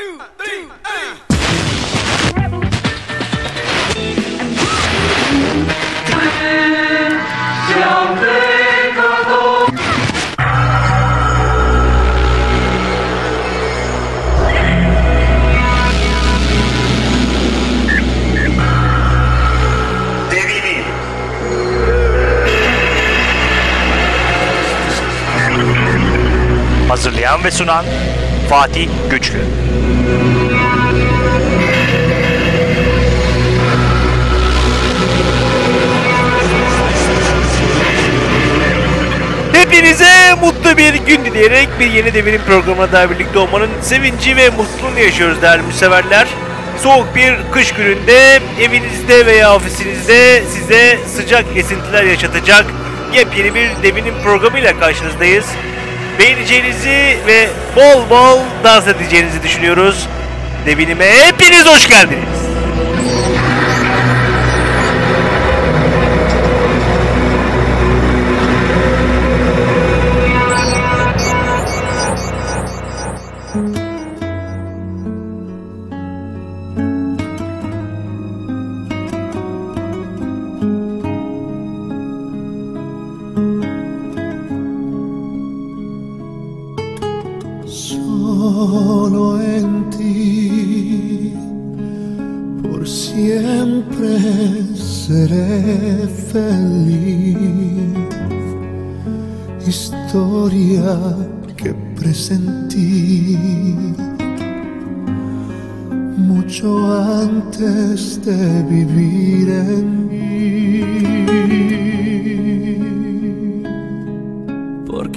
two, three, eight. Brasilian ve sunan Fatih Güçlü. Hepinize mutlu bir gün dileyerek bir yeni devinim programına daha birlikte olmanın sevinci ve mutluluğunu yaşıyoruz değerli müseverler. Soğuk bir kış gününde evinizde veya ofisinizde size sıcak esintiler yaşatacak yepyeni bir devinim programıyla karşınızdayız. Beğeneceğinizi ve bol bol dans edeceğinizi düşünüyoruz. Devinime hepiniz hoş geldiniz.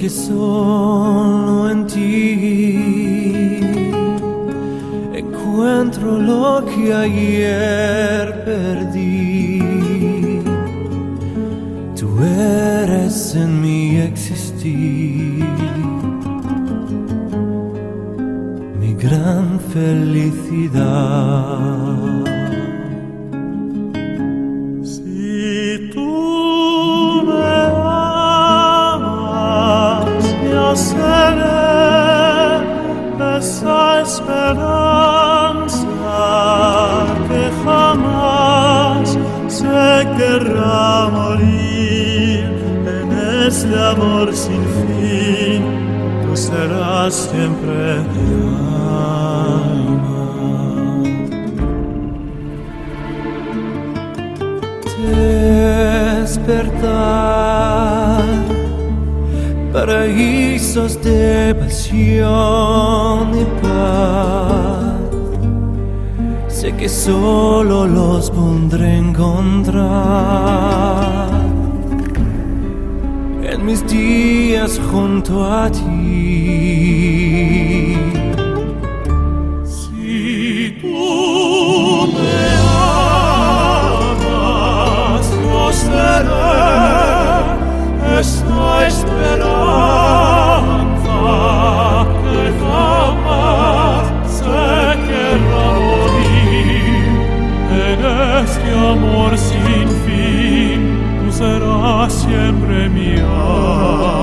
Porque solo en ti encuentro lo que ayer perdí. Tú eres en mi existir, mi gran felicidad. Amor sin fin. Tú serás siempre mi alma. despertar paraísos de pasión y paz. Sé que solo los pondré encontrar en mis días junto a ti. Si tú me amas, no seré esta esperanza que jamás se querrá morir. En este amor sin fin, tú serás siempre premia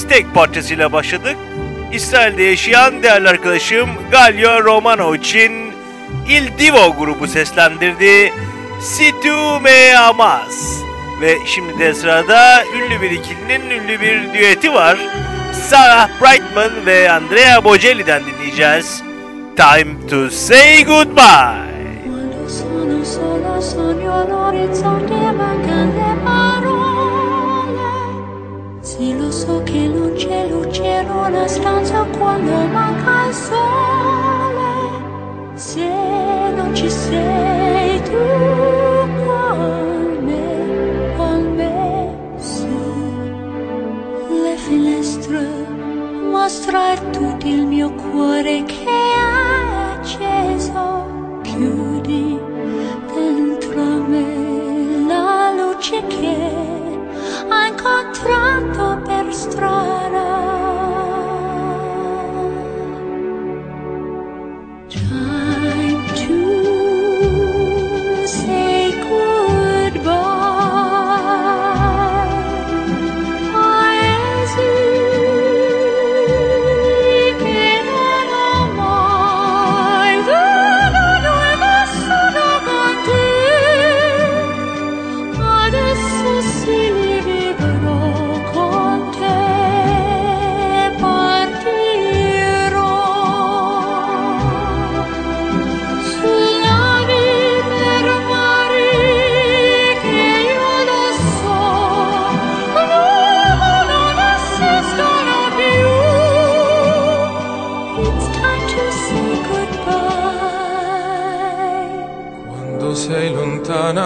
istek parçasıyla başladık. İsrail'de yaşayan değerli arkadaşım Galio Romano için Il Divo grubu seslendirdi. Si tu me amas. Ve şimdi de sırada ünlü bir ikilinin ünlü bir düeti var. Sarah Brightman ve Andrea Bocelli'den dinleyeceğiz. Time to say goodbye. Sì lo so che non c'è luce in una stanza quando manca il sole. Se non ci sei tu con me, con me su le finestre mostrar tutto il mio cuore che è acceso chiudi dentro me la luce che ho incontrato strana.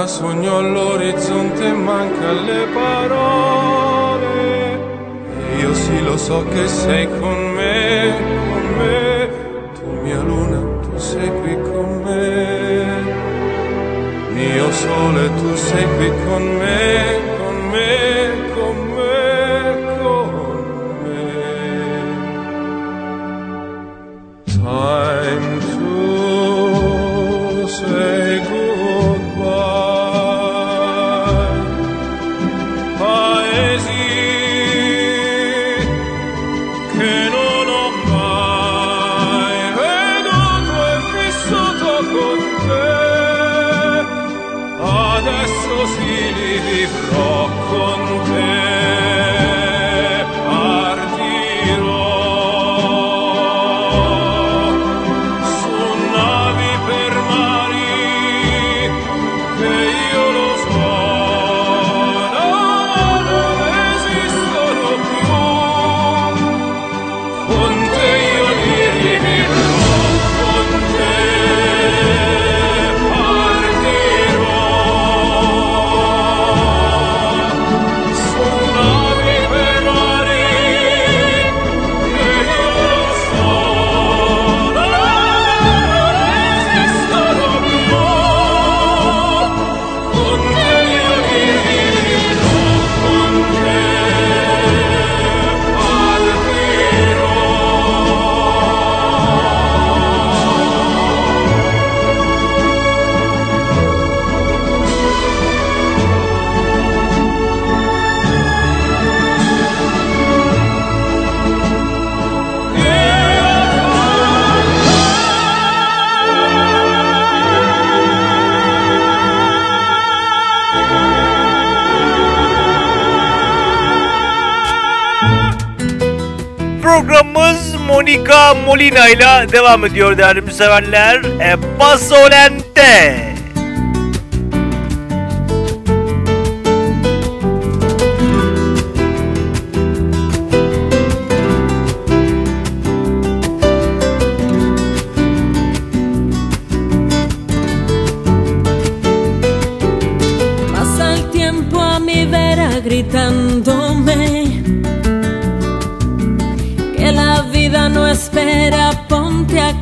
Sogno all'orizzonte manca le parole. Io sì lo so che sei con me, con me. Tu mia luna, tu sei qui con me. Mio sole, tu sei qui con me, Programımız Monica Molina ile devam ediyor değerli müseverler. E Pasolente.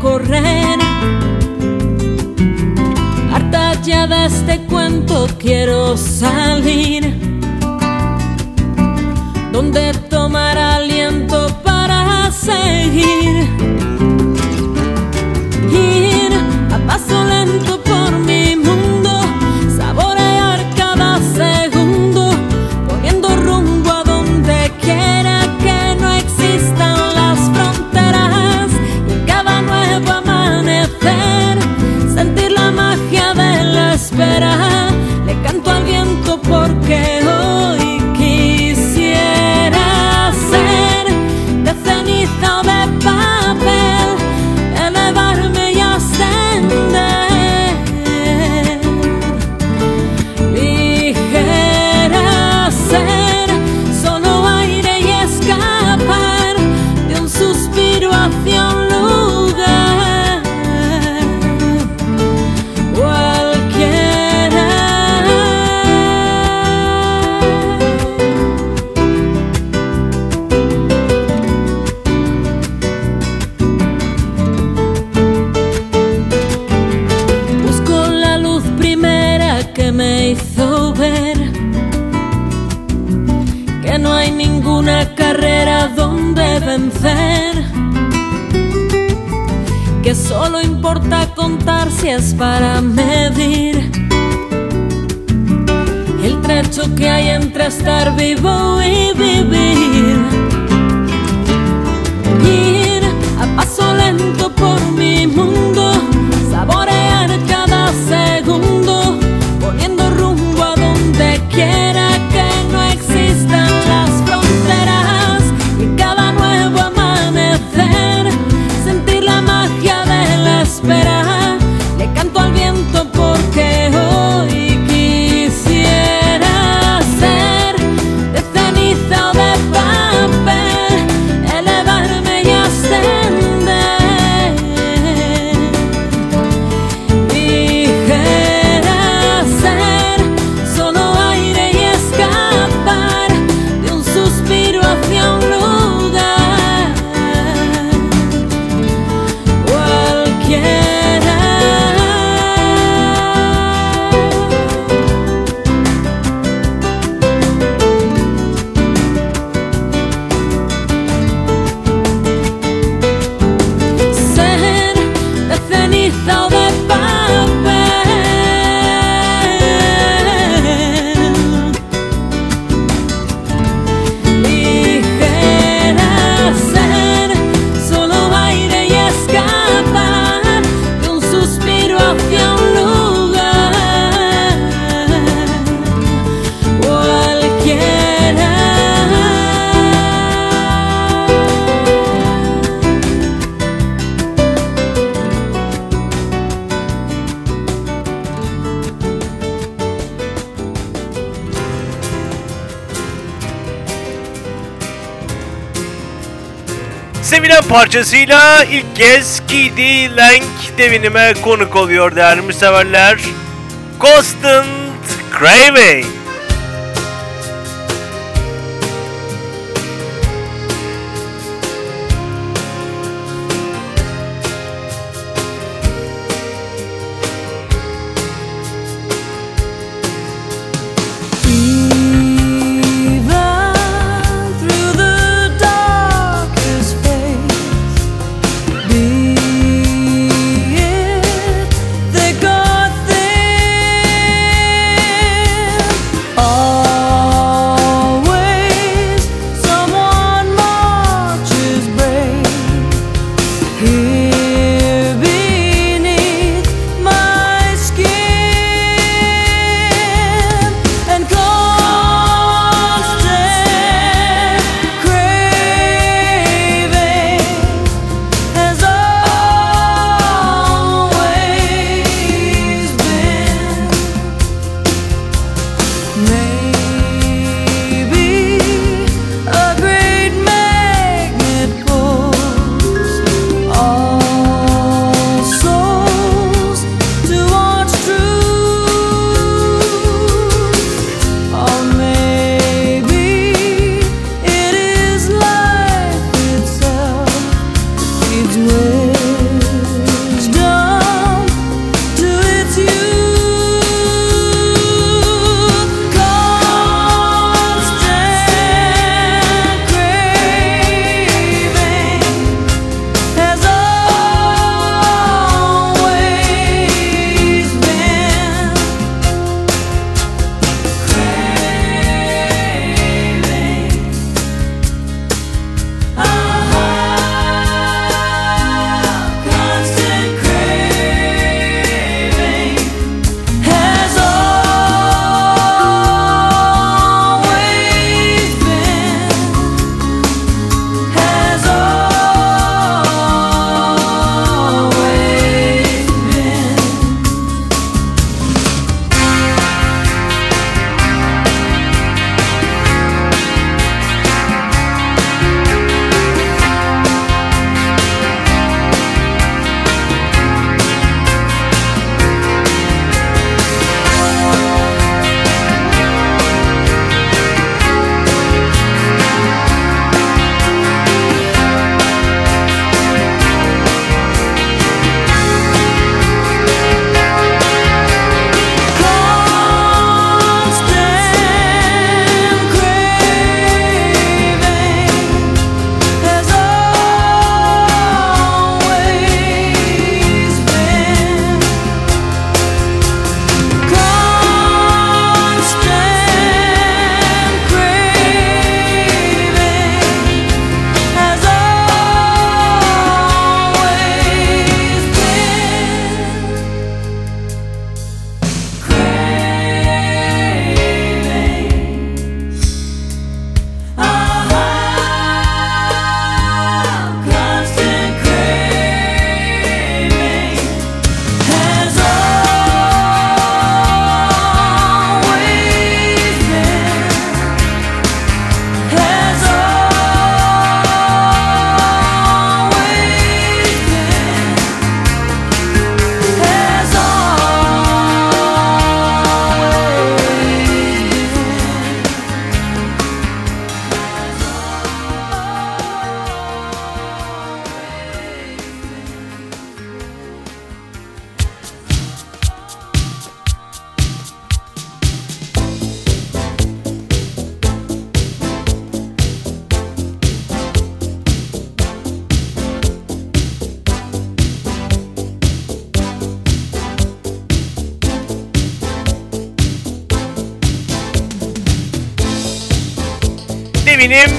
correr. Harta ya de este cuento quiero salir. Donde tomar aliento para seguir. carrera donde vencer, que solo importa contar si es para medir el trecho que hay entre estar vivo y vivir. Ir a paso lento por mi mundo parçasıyla ilk kez KD Lang devinime konuk oluyor değerli müseverler. Constant Craving.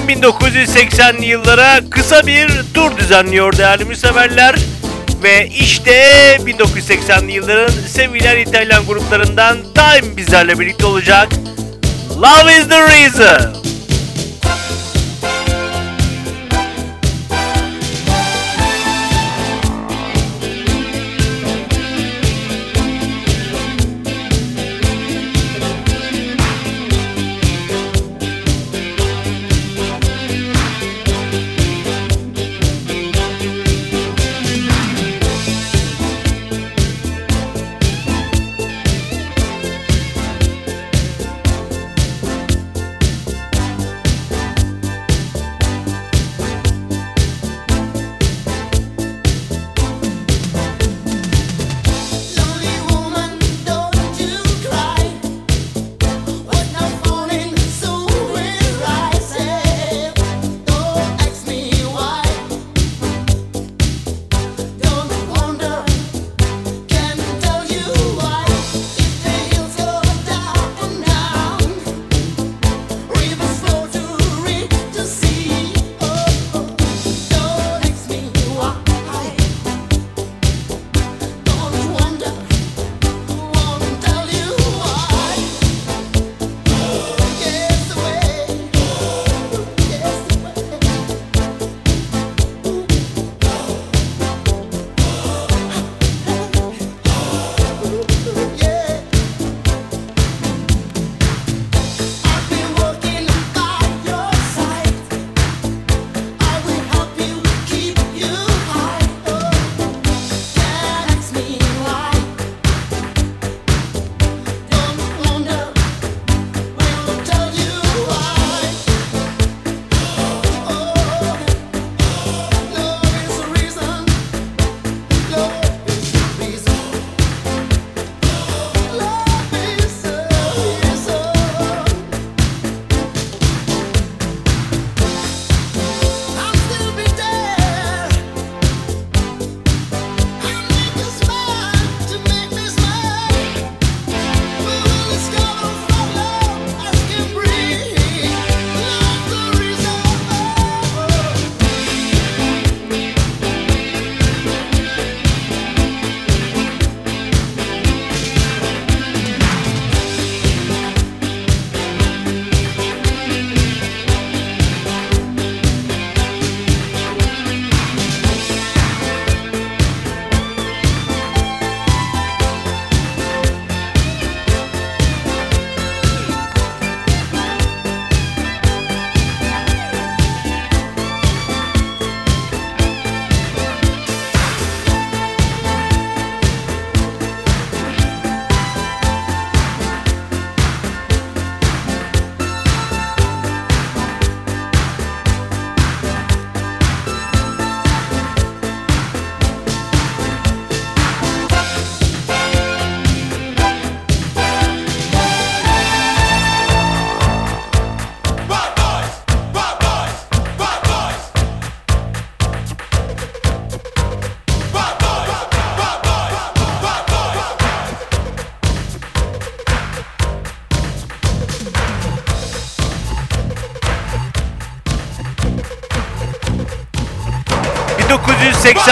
1980'li yıllara kısa bir tur düzenliyor değerli müseverler. Ve işte 1980'li yılların sevilen İtalyan gruplarından Time bizlerle birlikte olacak. Love is the reason.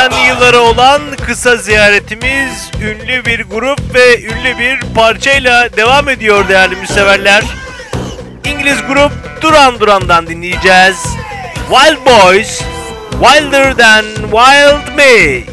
80 yıllara olan kısa ziyaretimiz ünlü bir grup ve ünlü bir parçayla devam ediyor değerli müseverler. İngiliz grup Duran Duran'dan dinleyeceğiz. Wild Boys, Wilder Than Wild Me.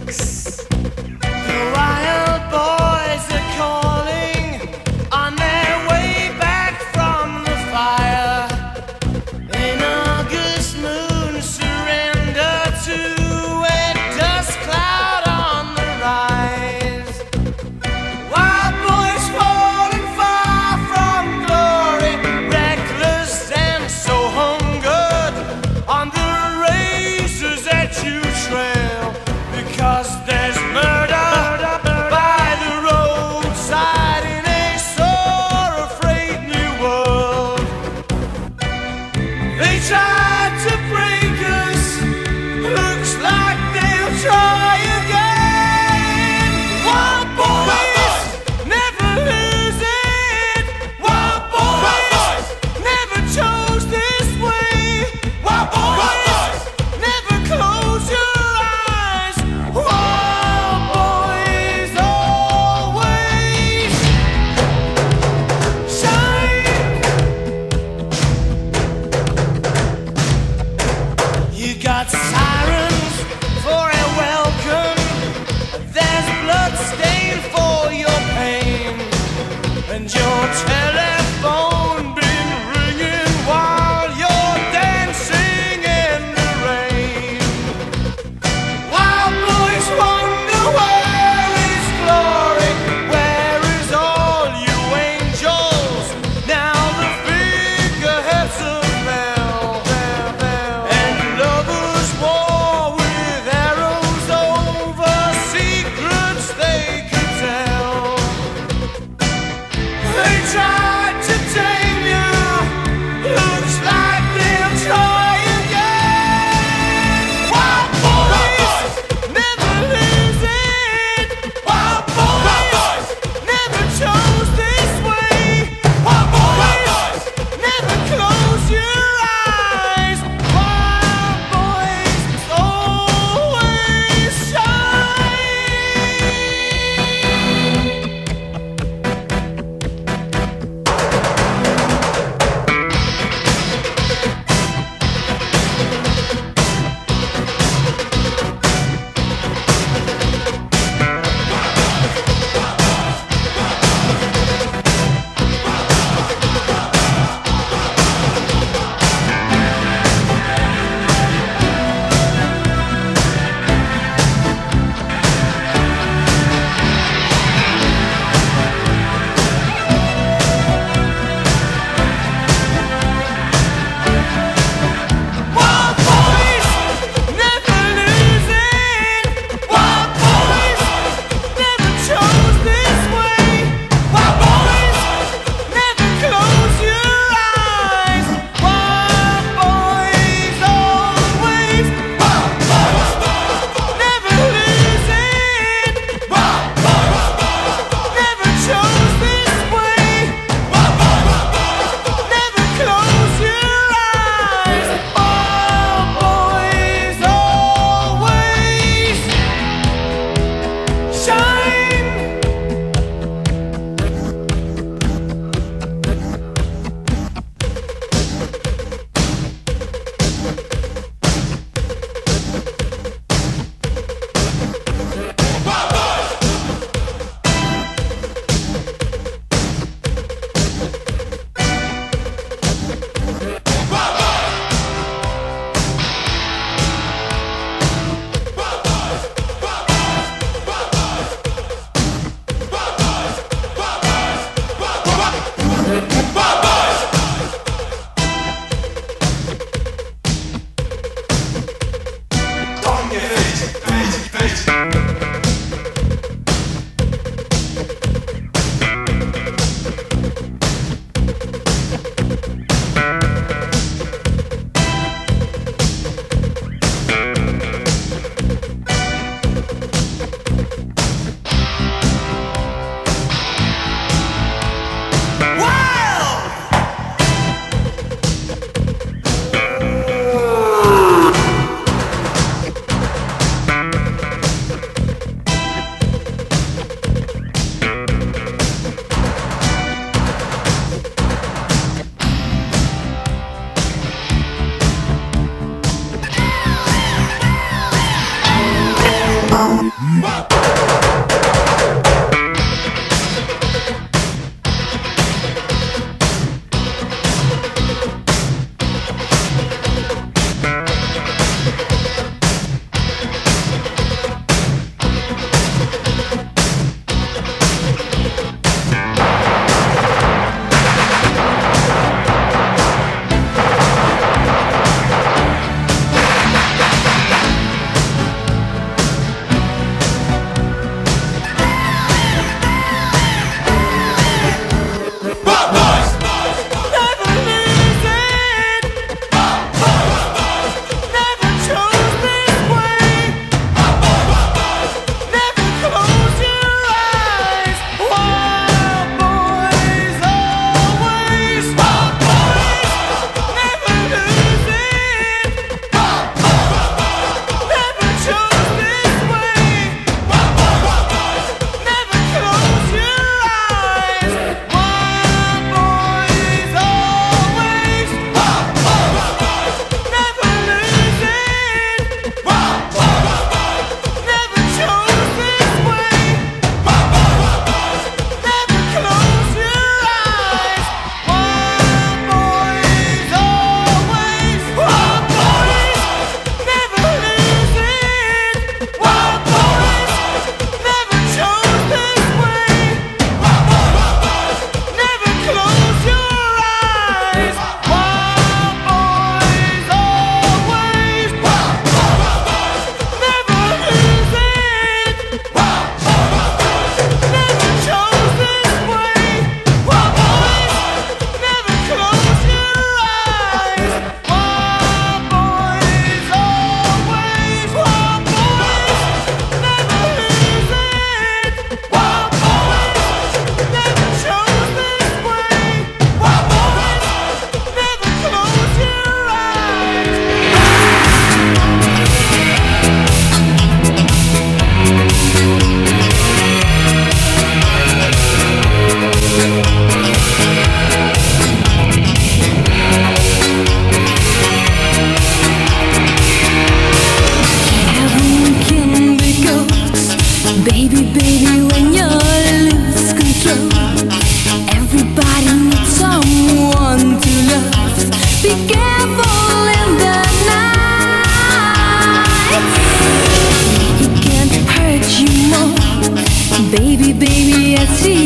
Baby, baby, I see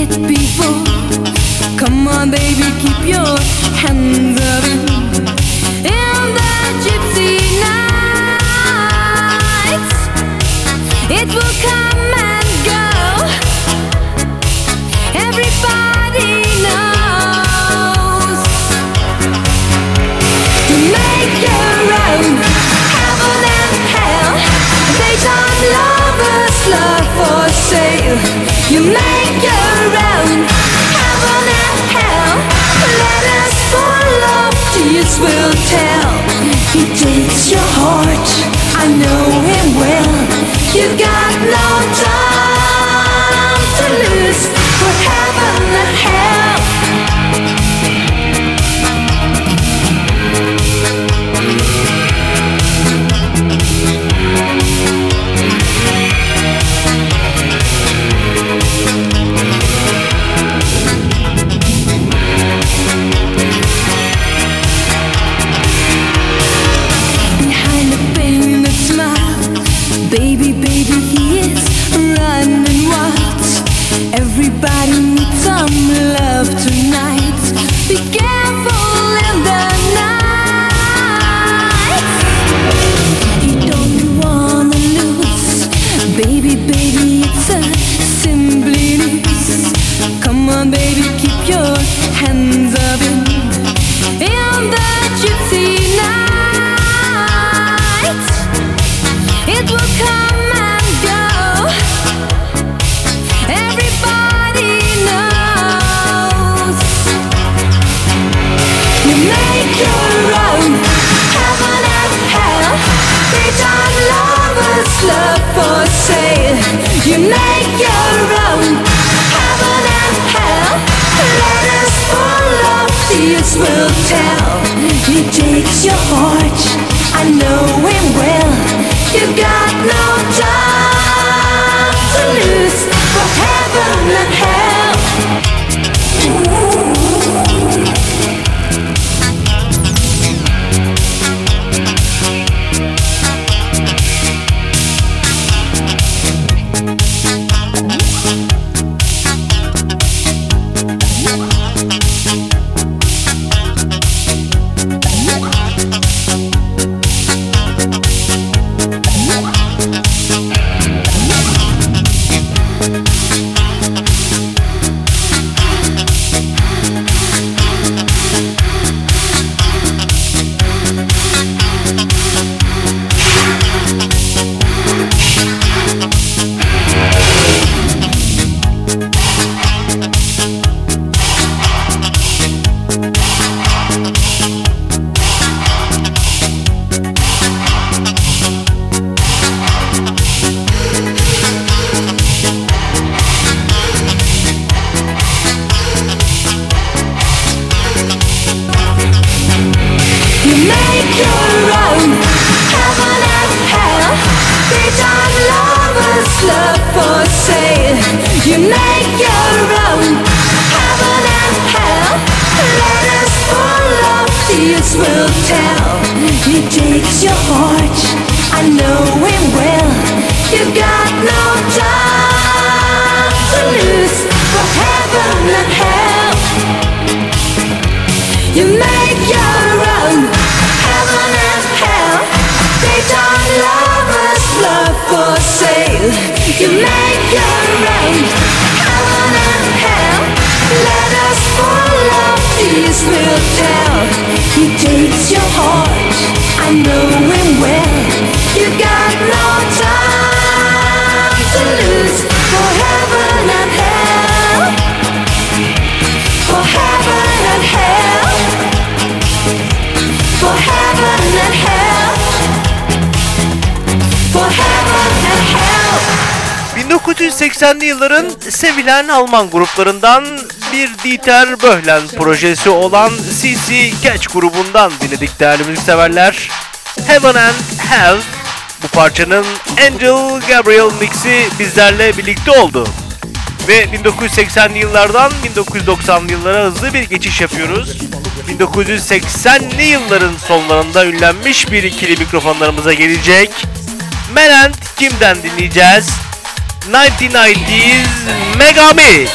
it before. Come on, baby, keep your hands up. You got love for sale. You make your own heaven and hell. Will tell. Takes your heart. I know him well. You got no time to lose for heaven and hell. Know well. You got no time to lose for heaven and hell. You make your heaven and hell. Daytime lovers love us for sale. You make your heaven and hell. Let us peace will tell. He takes your heart. I know him well. 1980'li yılların sevilen Alman gruplarından bir Dieter Bohlen projesi olan CC Catch grubundan dinledik değerli müzikseverler. Heaven and Hell bu parçanın Angel Gabriel mixi bizlerle birlikte oldu. Ve 1980'li yıllardan 1990'lı yıllara hızlı bir geçiş yapıyoruz. 1980'li yılların sonlarında ünlenmiş bir ikili mikrofonlarımıza gelecek. Melent kimden dinleyeceğiz? 1990s Megami.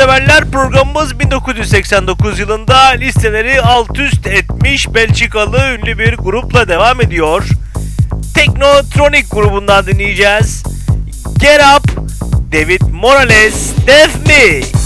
severler programımız 1989 yılında listeleri alt üst etmiş Belçikalı ünlü bir grupla devam ediyor. Technotronic grubundan dinleyeceğiz. Get Up, David Morales, Def Mix.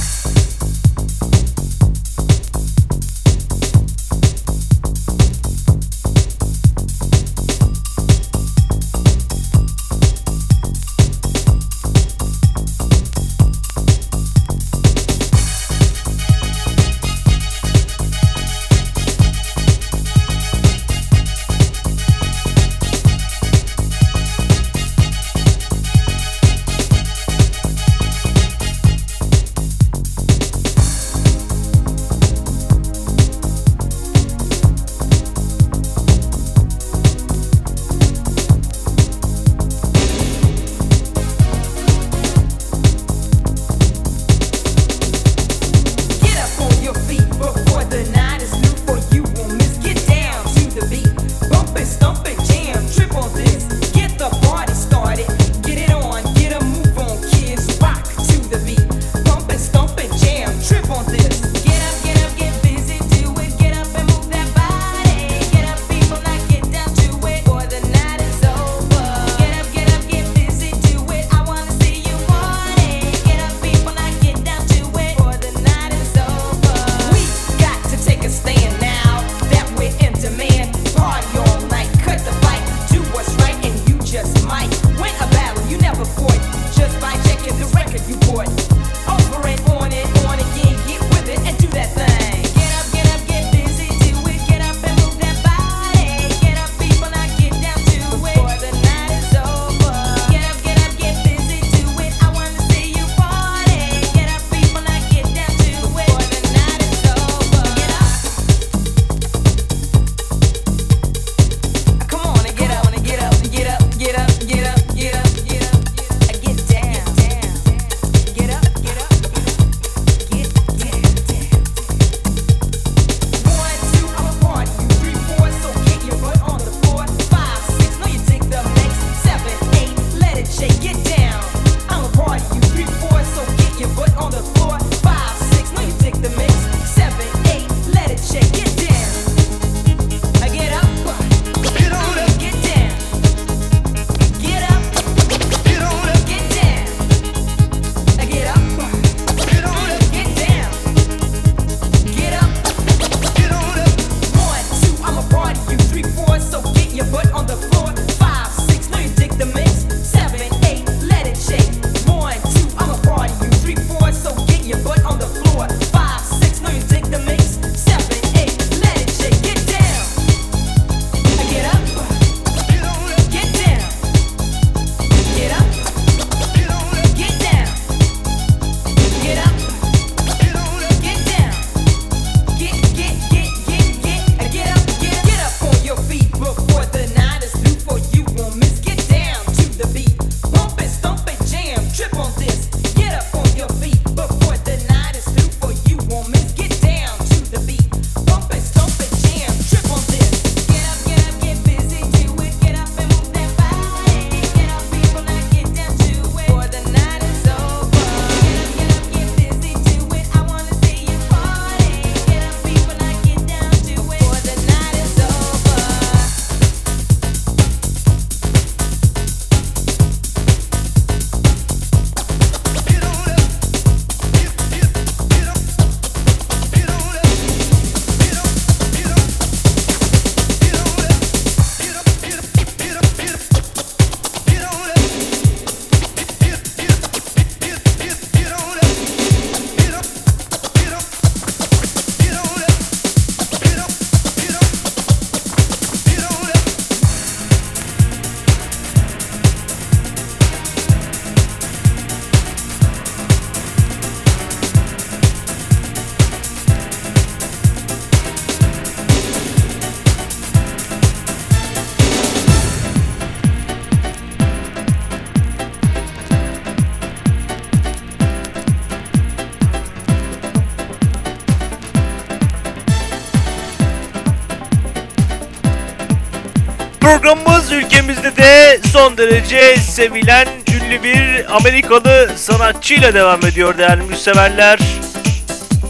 son derece sevilen ünlü bir Amerikalı sanatçıyla devam ediyor değerli müseverler.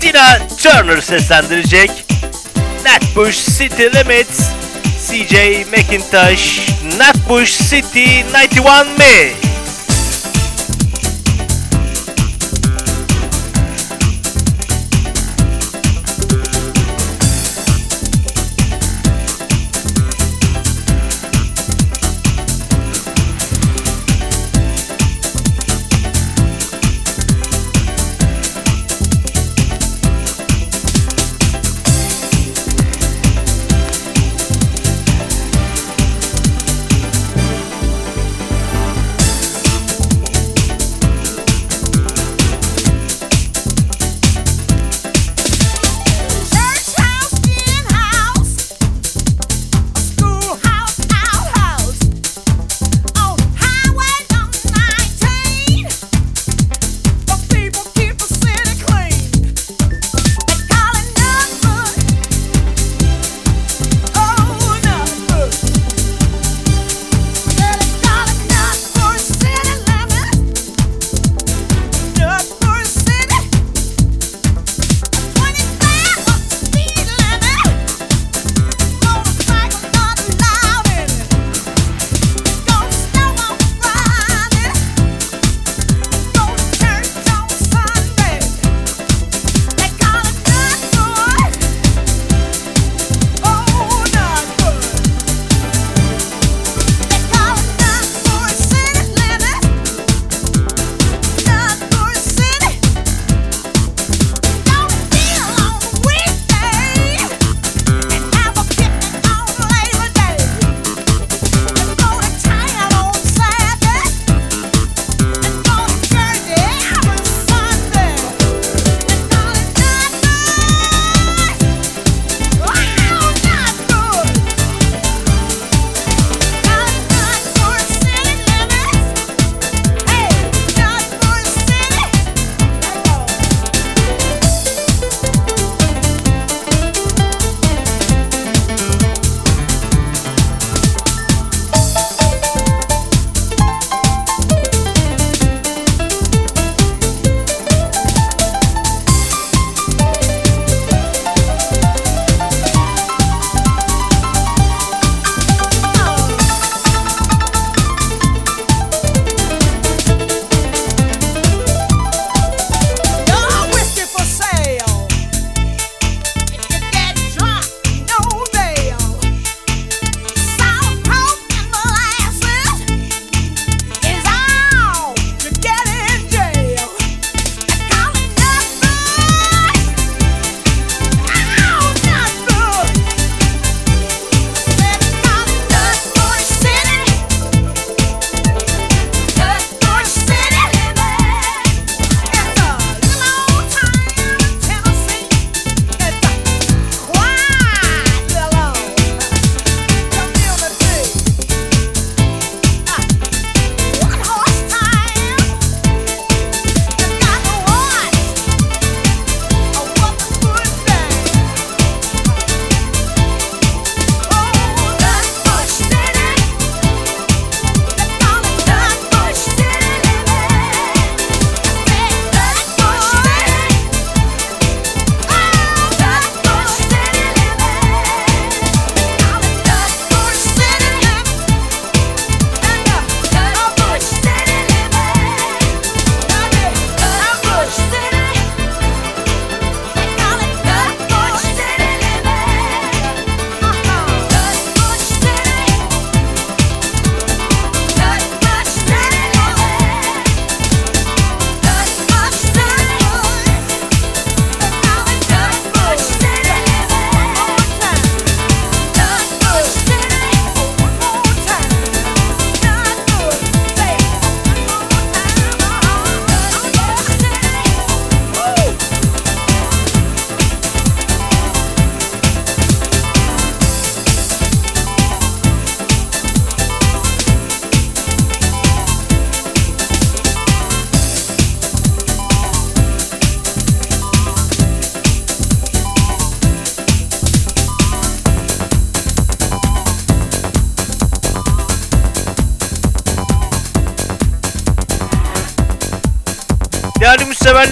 Tina Turner seslendirecek. Natbush City Limits, CJ McIntosh, Natbush City 91 Mix.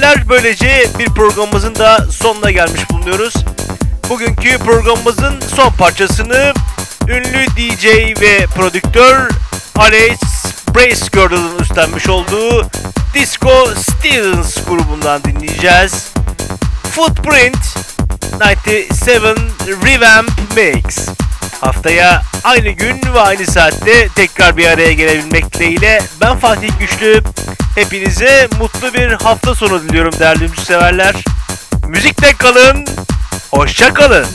Müzikseverler böylece bir programımızın da sonuna gelmiş bulunuyoruz. Bugünkü programımızın son parçasını ünlü DJ ve prodüktör Alex Bracegirdle'ın üstlenmiş olduğu Disco Stevens grubundan dinleyeceğiz. Footprint 97 Revamp Mix. Haftaya aynı gün ve aynı saatte tekrar bir araya gelebilmek dileğiyle ben Fatih Güçlü. Hepinize mutlu bir hafta sonu diliyorum değerli müzikseverler. Müzikte kalın, hoşça kalın.